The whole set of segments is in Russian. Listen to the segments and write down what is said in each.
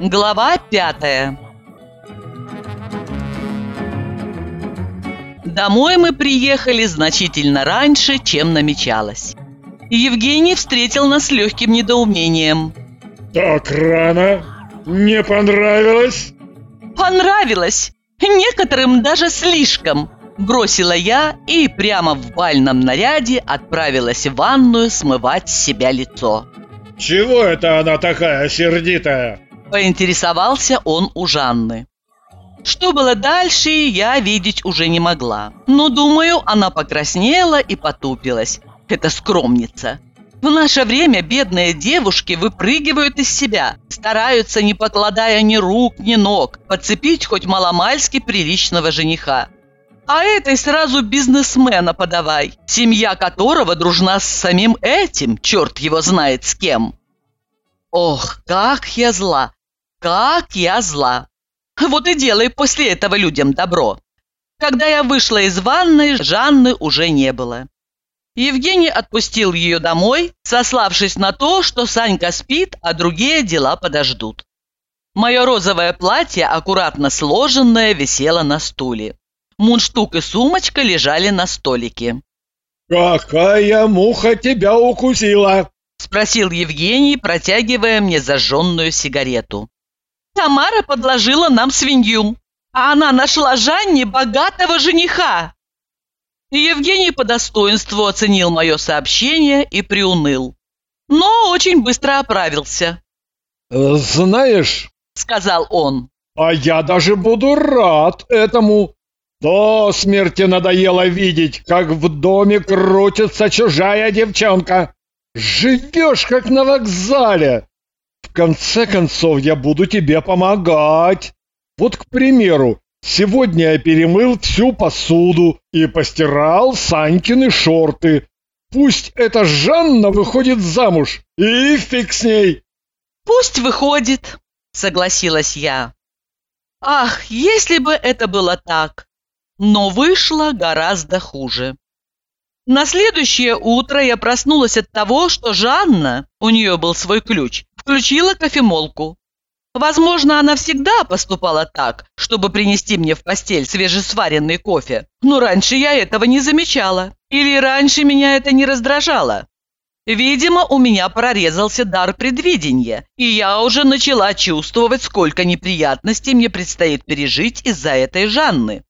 Глава пятая Домой мы приехали значительно раньше, чем намечалось. Евгений встретил нас с легким недоумением. Так рано? Не понравилось? Понравилось! Некоторым даже слишком. Бросила я и прямо в бальном наряде отправилась в ванную смывать с себя лицо. Чего это она такая сердитая? Поинтересовался он у Жанны. Что было дальше, я видеть уже не могла. Но, думаю, она покраснела и потупилась. Это скромница. В наше время бедные девушки выпрыгивают из себя, стараются, не покладая ни рук, ни ног, подцепить хоть маломальски приличного жениха. А этой сразу бизнесмена подавай, семья которого дружна с самим этим, черт его знает с кем. Ох, как я зла, как я зла. Вот и делай после этого людям добро. Когда я вышла из ванной, Жанны уже не было. Евгений отпустил ее домой, сославшись на то, что Санька спит, а другие дела подождут. Мое розовое платье, аккуратно сложенное, висело на стуле. Мундштук и сумочка лежали на столике. «Какая муха тебя укусила?» – спросил Евгений, протягивая мне зажженную сигарету. «Тамара подложила нам свинью, а она нашла Жанне богатого жениха!» Евгений по достоинству оценил мое сообщение и приуныл. Но очень быстро оправился. «Знаешь», — сказал он, — «а я даже буду рад этому. До смерти надоело видеть, как в доме крутится чужая девчонка. Живешь, как на вокзале. В конце концов, я буду тебе помогать. Вот, к примеру, Сегодня я перемыл всю посуду и постирал Санькины шорты. Пусть эта Жанна выходит замуж, и фиг с ней. Пусть выходит, согласилась я. Ах, если бы это было так. Но вышло гораздо хуже. На следующее утро я проснулась от того, что Жанна, у нее был свой ключ, включила кофемолку. Возможно, она всегда поступала так, чтобы принести мне в постель свежесваренный кофе. Но раньше я этого не замечала. Или раньше меня это не раздражало. Видимо, у меня прорезался дар предвидения, и я уже начала чувствовать, сколько неприятностей мне предстоит пережить из-за этой Жанны.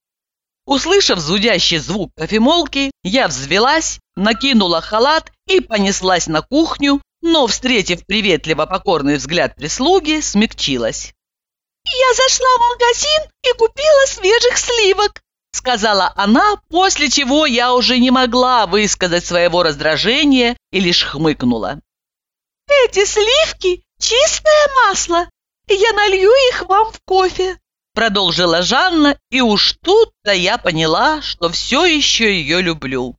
Услышав зудящий звук кофемолки, я взвелась, накинула халат и понеслась на кухню, но, встретив приветливо покорный взгляд прислуги, смягчилась. «Я зашла в магазин и купила свежих сливок», сказала она, после чего я уже не могла высказать своего раздражения и лишь хмыкнула. «Эти сливки – чистое масло, я налью их вам в кофе», продолжила Жанна, и уж тут-то я поняла, что все еще ее люблю.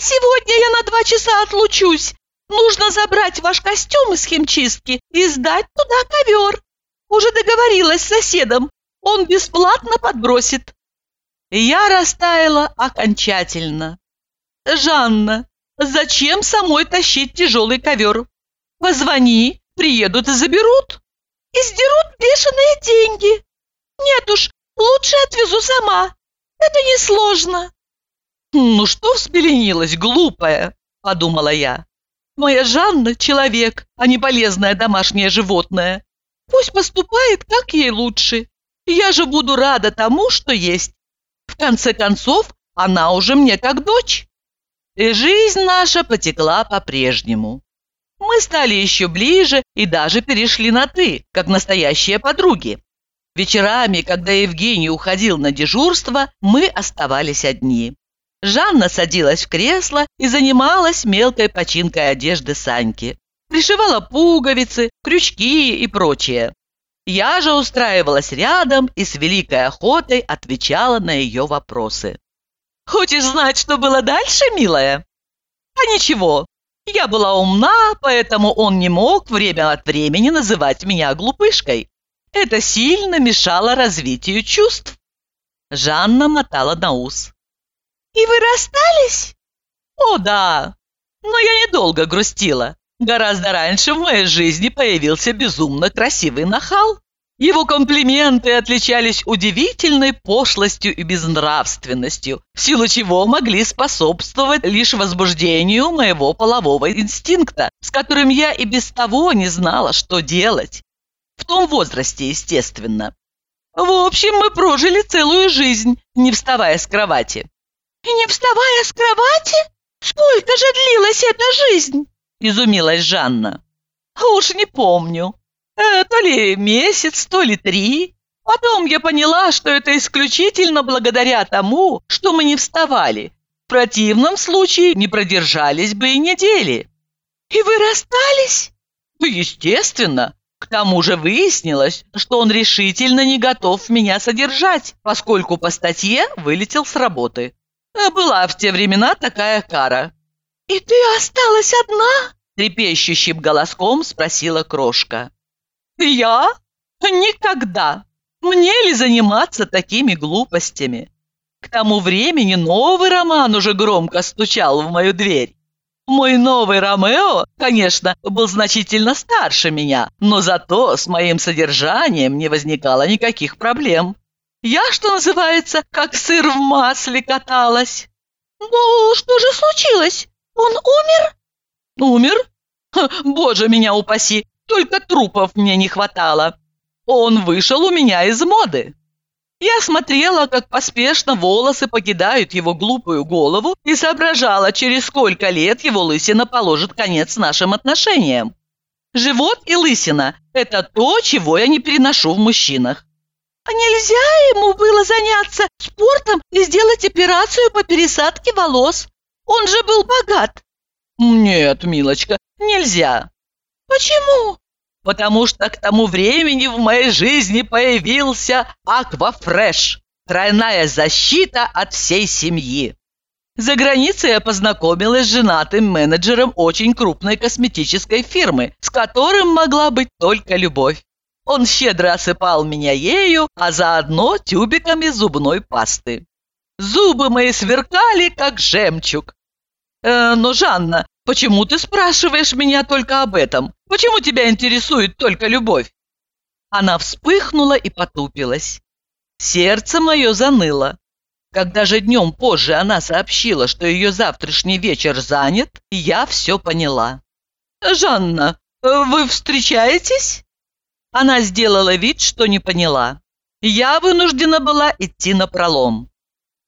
«Сегодня я на два часа отлучусь, Нужно забрать ваш костюм из химчистки и сдать туда ковер. Уже договорилась с соседом. Он бесплатно подбросит. Я растаяла окончательно. «Жанна, зачем самой тащить тяжелый ковер? Позвони, приедут и заберут. И сдерут бешеные деньги. Нет уж, лучше отвезу сама. Это несложно». «Ну что взбеленилась, глупая?» – подумала я. Моя Жанна – человек, а не полезное домашнее животное. Пусть поступает, как ей лучше. Я же буду рада тому, что есть. В конце концов, она уже мне как дочь. И жизнь наша потекла по-прежнему. Мы стали еще ближе и даже перешли на «ты», как настоящие подруги. Вечерами, когда Евгений уходил на дежурство, мы оставались одни. Жанна садилась в кресло и занималась мелкой починкой одежды Саньки. Пришивала пуговицы, крючки и прочее. Я же устраивалась рядом и с великой охотой отвечала на ее вопросы. «Хочешь знать, что было дальше, милая?» «А ничего, я была умна, поэтому он не мог время от времени называть меня глупышкой. Это сильно мешало развитию чувств». Жанна мотала на ус. «И вы расстались?» «О, да! Но я недолго грустила. Гораздо раньше в моей жизни появился безумно красивый нахал. Его комплименты отличались удивительной пошлостью и безнравственностью, в силу чего могли способствовать лишь возбуждению моего полового инстинкта, с которым я и без того не знала, что делать. В том возрасте, естественно. В общем, мы прожили целую жизнь, не вставая с кровати. «И не вставая с кровати? Сколько же длилась эта жизнь?» – изумилась Жанна. «Уж не помню. Э, то ли месяц, то ли три. Потом я поняла, что это исключительно благодаря тому, что мы не вставали. В противном случае не продержались бы и недели». «И вы расстались?» «Естественно. К тому же выяснилось, что он решительно не готов меня содержать, поскольку по статье вылетел с работы. Э, была в те времена такая кара. «И ты осталась одна?» Трепещущим голоском спросила крошка. «Я? Никогда! Мне ли заниматься такими глупостями?» К тому времени новый роман уже громко стучал в мою дверь. Мой новый Ромео, конечно, был значительно старше меня, но зато с моим содержанием не возникало никаких проблем. Я, что называется, как сыр в масле каталась. Ну, что же случилось? Он умер? Умер? Ха, боже, меня упаси, только трупов мне не хватало. Он вышел у меня из моды. Я смотрела, как поспешно волосы покидают его глупую голову и соображала, через сколько лет его лысина положит конец нашим отношениям. Живот и лысина – это то, чего я не переношу в мужчинах. А нельзя ему было заняться спортом и сделать операцию по пересадке волос? Он же был богат. Нет, милочка, нельзя. Почему? Потому что к тому времени в моей жизни появился Аквафреш. Тройная защита от всей семьи. За границей я познакомилась с женатым менеджером очень крупной косметической фирмы, с которым могла быть только любовь. Он щедро осыпал меня ею, а заодно тюбиками зубной пасты. Зубы мои сверкали, как жемчуг. Э, но, Жанна, почему ты спрашиваешь меня только об этом? Почему тебя интересует только любовь? Она вспыхнула и потупилась. Сердце мое заныло. Когда же днем позже она сообщила, что ее завтрашний вечер занят, я все поняла. «Жанна, вы встречаетесь?» Она сделала вид, что не поняла. Я вынуждена была идти на пролом.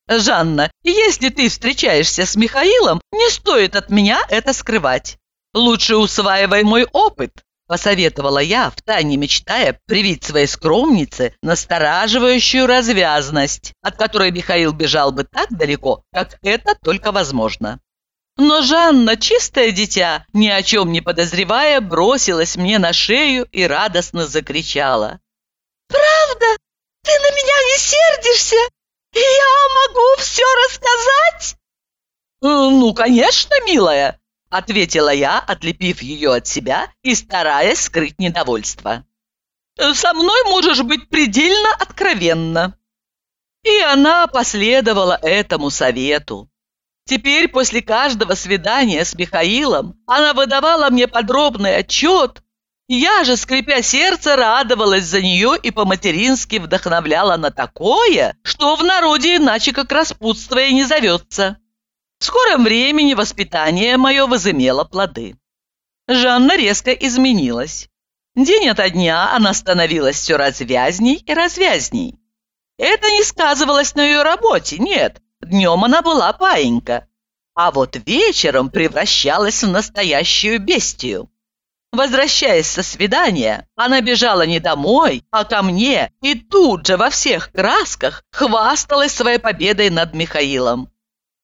«Жанна, если ты встречаешься с Михаилом, не стоит от меня это скрывать. Лучше усваивай мой опыт», – посоветовала я, втайне мечтая привить своей скромнице настораживающую развязность, от которой Михаил бежал бы так далеко, как это только возможно. Но Жанна, чистое дитя, ни о чем не подозревая, бросилась мне на шею и радостно закричала. «Правда? Ты на меня не сердишься? Я могу все рассказать?» «Э, «Ну, конечно, милая», — ответила я, отлепив ее от себя и стараясь скрыть недовольство. «Со мной можешь быть предельно откровенна». И она последовала этому совету. Теперь после каждого свидания с Михаилом она выдавала мне подробный отчет. Я же, скрипя сердце, радовалась за нее и по-матерински вдохновляла на такое, что в народе иначе как распутство и не зовется. В скором времени воспитание мое возымело плоды. Жанна резко изменилась. День ото дня она становилась все развязней и развязней. Это не сказывалось на ее работе, нет, Днем она была паинька, а вот вечером превращалась в настоящую бестию. Возвращаясь со свидания, она бежала не домой, а ко мне и тут же во всех красках хвасталась своей победой над Михаилом.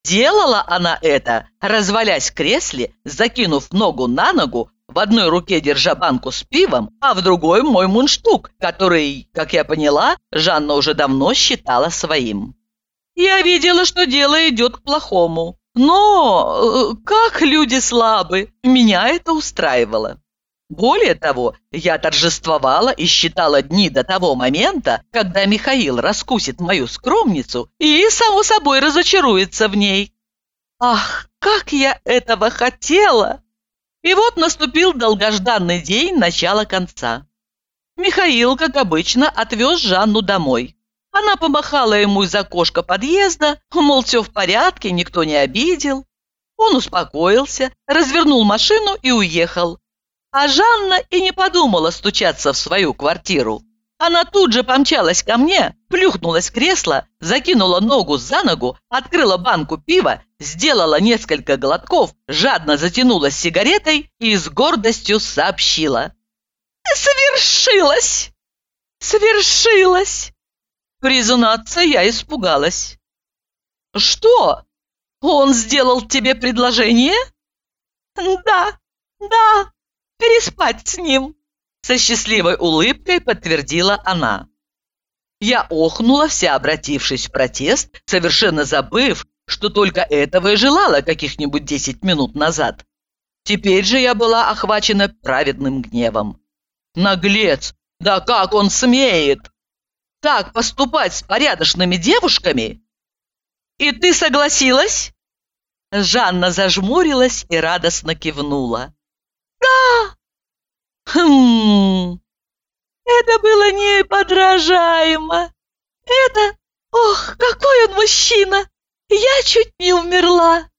Делала она это, развалясь в кресле, закинув ногу на ногу, в одной руке держа банку с пивом, а в другой мой мундштук, который, как я поняла, Жанна уже давно считала своим. Я видела, что дело идет к плохому. Но, э, как люди слабы, меня это устраивало. Более того, я торжествовала и считала дни до того момента, когда Михаил раскусит мою скромницу и, само собой, разочаруется в ней. Ах, как я этого хотела! И вот наступил долгожданный день начала конца. Михаил, как обычно, отвез Жанну домой. Она помахала ему из окошка подъезда, мол, все в порядке, никто не обидел. Он успокоился, развернул машину и уехал. А Жанна и не подумала стучаться в свою квартиру. Она тут же помчалась ко мне, плюхнулась в кресло, закинула ногу за ногу, открыла банку пива, сделала несколько глотков, жадно затянулась сигаретой и с гордостью сообщила. «Совершилось! Совершилось!» Признаться, я испугалась. «Что? Он сделал тебе предложение?» «Да, да, переспать с ним», со счастливой улыбкой подтвердила она. Я охнула, вся обратившись в протест, совершенно забыв, что только этого и желала каких-нибудь десять минут назад. Теперь же я была охвачена праведным гневом. Наглец! Да как он смеет! Так поступать с порядочными девушками? И ты согласилась? Жанна зажмурилась и радостно кивнула. Да! Хм... Это было неподражаемо. Это... Ох, какой он мужчина! Я чуть не умерла.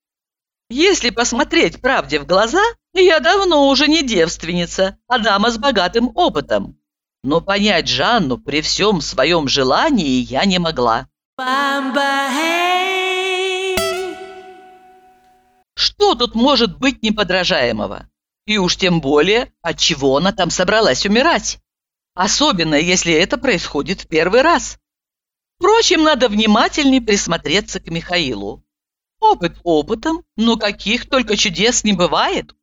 Если посмотреть правде в глаза, я давно уже не девственница, а дама с богатым опытом. Но понять Жанну при всем своем желании я не могла. Что тут может быть неподражаемого? И уж тем более, от чего она там собралась умирать? Особенно, если это происходит в первый раз. Впрочем, надо внимательней присмотреться к Михаилу. Опыт опытом, но каких только чудес не бывает.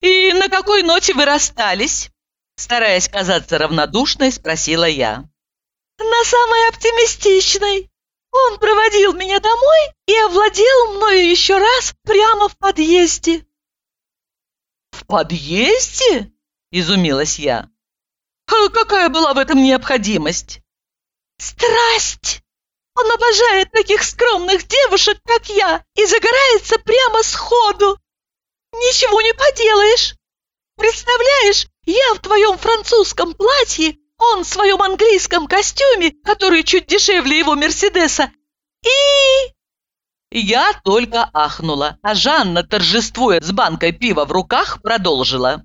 «И на какой ноте вы расстались?» Стараясь казаться равнодушной, спросила я. «На самой оптимистичной. Он проводил меня домой и овладел мною еще раз прямо в подъезде». «В подъезде?» – изумилась я. А какая была в этом необходимость? Страсть! Он обожает таких скромных девушек, как я, и загорается прямо сходу. Ничего не поделаешь. Представляешь, я в твоем французском платье, он в своем английском костюме, который чуть дешевле его Мерседеса, и... Я только ахнула, а Жанна, торжествуя с банкой пива в руках, продолжила.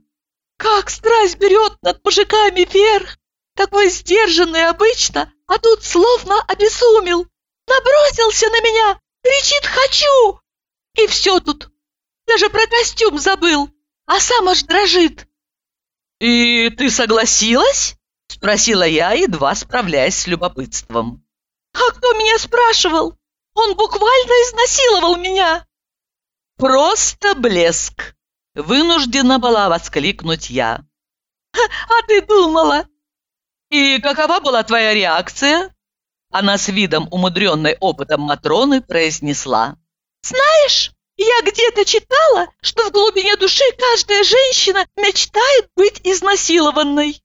Как страсть берет над мужиками вверх! Такой сдержанный обычно, а тут словно обезумел. Набросился на меня, кричит «хочу!» И все тут. Даже про костюм забыл, а сам аж дрожит. «И ты согласилась?» – спросила я, едва справляясь с любопытством. «А кто меня спрашивал? Он буквально изнасиловал меня!» «Просто блеск!» Вынуждена была воскликнуть я. «А ты думала?» «И какова была твоя реакция?» Она с видом умудренной опытом Матроны произнесла. «Знаешь, я где-то читала, что в глубине души каждая женщина мечтает быть изнасилованной».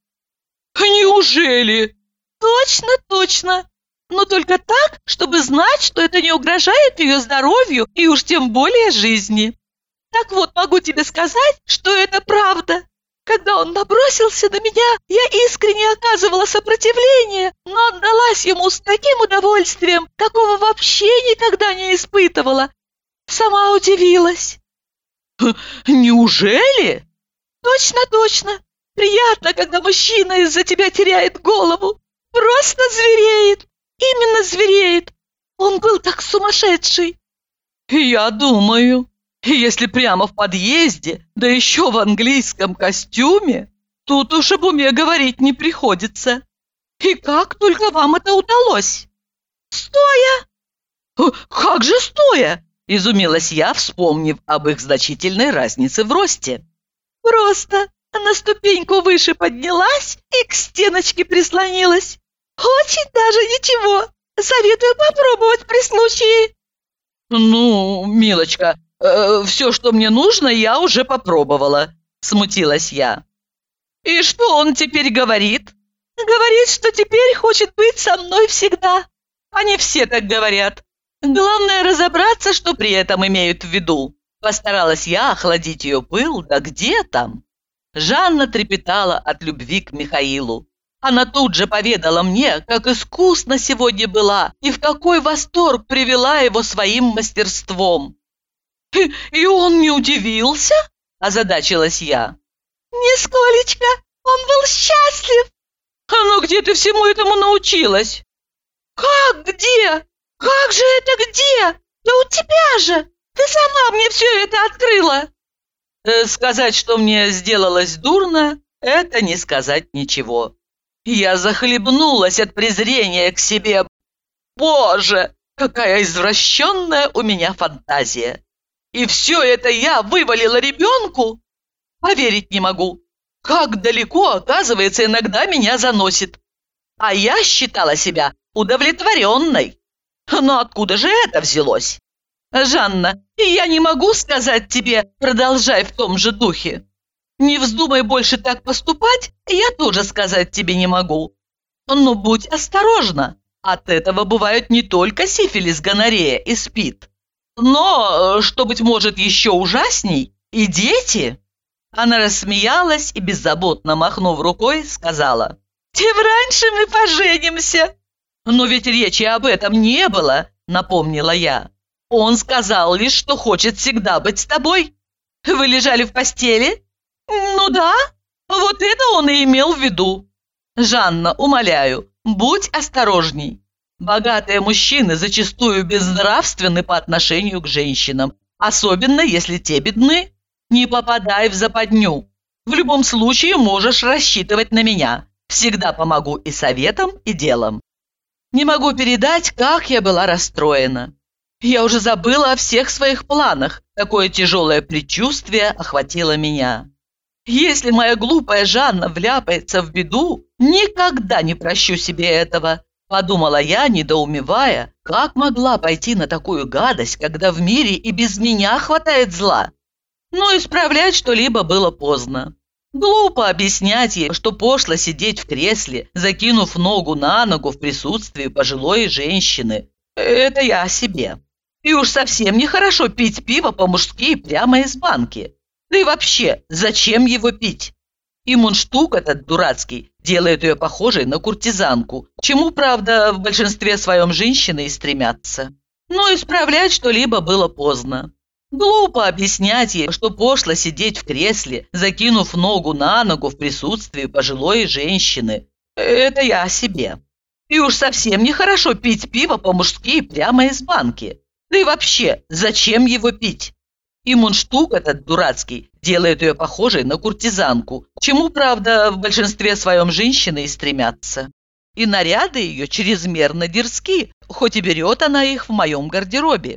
«Неужели?» «Точно, точно. Но только так, чтобы знать, что это не угрожает ее здоровью и уж тем более жизни. Так вот, могу тебе сказать, что это правда. Когда он набросился на меня, я искренне оказывала сопротивление, но отдалась ему с таким удовольствием, какого вообще никогда не испытывала. Сама удивилась. «Неужели?» «Точно, точно. Приятно, когда мужчина из-за тебя теряет голову. Просто звереет. Именно звереет. Он был так сумасшедший». «Я думаю», если прямо в подъезде, да еще в английском костюме, тут уж об уме говорить не приходится. И как только вам это удалось? Стоя? «Э, как же стоя? Изумилась я, вспомнив об их значительной разнице в росте. Просто на ступеньку выше поднялась и к стеночке прислонилась. Очень даже ничего. Советую попробовать при случае. Ну, милочка, э, все, что мне нужно, я уже попробовала», – смутилась я. «И что он теперь говорит?» «Говорит, что теперь хочет быть со мной всегда. Они все так говорят. Главное разобраться, что при этом имеют в виду». Постаралась я охладить ее пыл, да где там? Жанна трепетала от любви к Михаилу. Она тут же поведала мне, как искусно сегодня была и в какой восторг привела его своим мастерством. «И, и он не удивился?» – озадачилась я. «Нисколечко, он был счастлив!» «А ну где ты всему этому научилась?» «Как где? Как же это где? Да у тебя же! Ты сама мне все это открыла!» э, «Сказать, что мне сделалось дурно, это не сказать ничего. Я захлебнулась от презрения к себе. Боже, какая извращенная у меня фантазия! И все это я вывалила ребенку? Поверить не могу. Как далеко, оказывается, иногда меня заносит. А я считала себя удовлетворенной. Но откуда же это взялось? Жанна, я не могу сказать тебе, продолжай в том же духе. Не вздумай больше так поступать, я тоже сказать тебе не могу. Но будь осторожна. От этого бывают не только сифилис, гонорея и спид. Но, что, быть может, еще ужасней, и дети. Она рассмеялась и, беззаботно махнув рукой, сказала, «Тем раньше мы поженимся». «Но ведь речи об этом не было», — напомнила я. «Он сказал лишь, что хочет всегда быть с тобой. Вы лежали в постели?» «Ну да, вот это он и имел в виду. Жанна, умоляю, будь осторожней. Богатые мужчины зачастую безнравственны по отношению к женщинам, особенно если те бедны. Не попадай в западню. В любом случае можешь рассчитывать на меня. Всегда помогу и советом, и делом. Не могу передать, как я была расстроена. Я уже забыла о всех своих планах. Такое тяжелое предчувствие охватило меня. Если моя глупая Жанна вляпается в беду, никогда не прощу себе этого. Подумала я, недоумевая, как могла пойти на такую гадость, когда в мире и без меня хватает зла. Но исправлять что-либо было поздно. Глупо объяснять ей, что пошло сидеть в кресле, закинув ногу на ногу в присутствии пожилой женщины. Это я о себе. И уж совсем нехорошо пить пиво по-мужски прямо из банки. Да и вообще, зачем его пить? И мундштук этот дурацкий делает ее похожей на куртизанку, чему, правда, в большинстве своем женщины и стремятся. Но исправлять что-либо было поздно. Глупо объяснять ей, что пошло сидеть в кресле, закинув ногу на ногу в присутствии пожилой женщины. Это я о себе. И уж совсем нехорошо пить пиво по-мужски прямо из банки. Да и вообще, зачем его пить? И мундштук этот дурацкий делает ее похожей на куртизанку, чему, правда, в большинстве своем женщины и стремятся. И наряды ее чрезмерно дерзки, хоть и берет она их в моем гардеробе.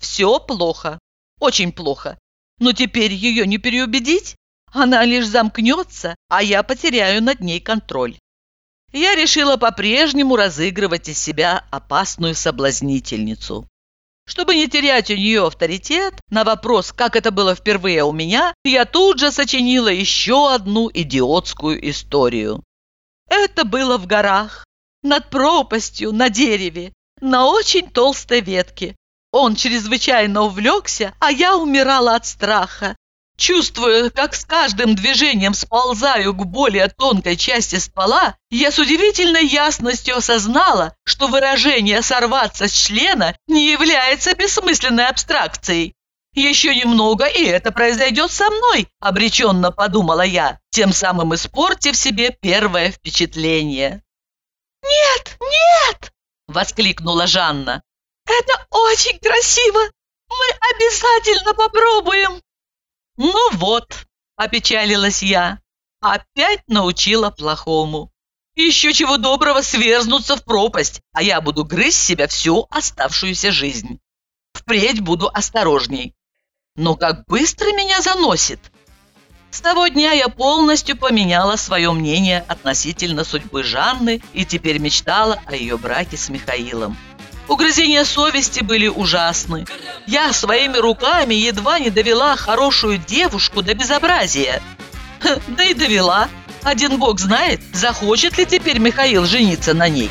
Все плохо, очень плохо. Но теперь ее не переубедить. Она лишь замкнется, а я потеряю над ней контроль. Я решила по-прежнему разыгрывать из себя опасную соблазнительницу. Чтобы не терять у нее авторитет, на вопрос, как это было впервые у меня, я тут же сочинила еще одну идиотскую историю. Это было в горах, над пропастью, на дереве, на очень толстой ветке. Он чрезвычайно увлекся, а я умирала от страха. Чувствуя, как с каждым движением сползаю к более тонкой части ствола, я с удивительной ясностью осознала, что выражение «сорваться с члена» не является бессмысленной абстракцией. «Еще немного, и это произойдет со мной», – обреченно подумала я, тем самым испортив себе первое впечатление. «Нет, нет!» – воскликнула Жанна. «Это очень красиво! Мы обязательно попробуем!» «Ну вот», – опечалилась я, – «опять научила плохому. Еще чего доброго сверзнуться в пропасть, а я буду грызть себя всю оставшуюся жизнь. Впредь буду осторожней. Но как быстро меня заносит!» С того дня я полностью поменяла свое мнение относительно судьбы Жанны и теперь мечтала о ее браке с Михаилом. Угрызения совести были ужасны. Я своими руками едва не довела хорошую девушку до безобразия. да и довела. Один бог знает, захочет ли теперь Михаил жениться на ней.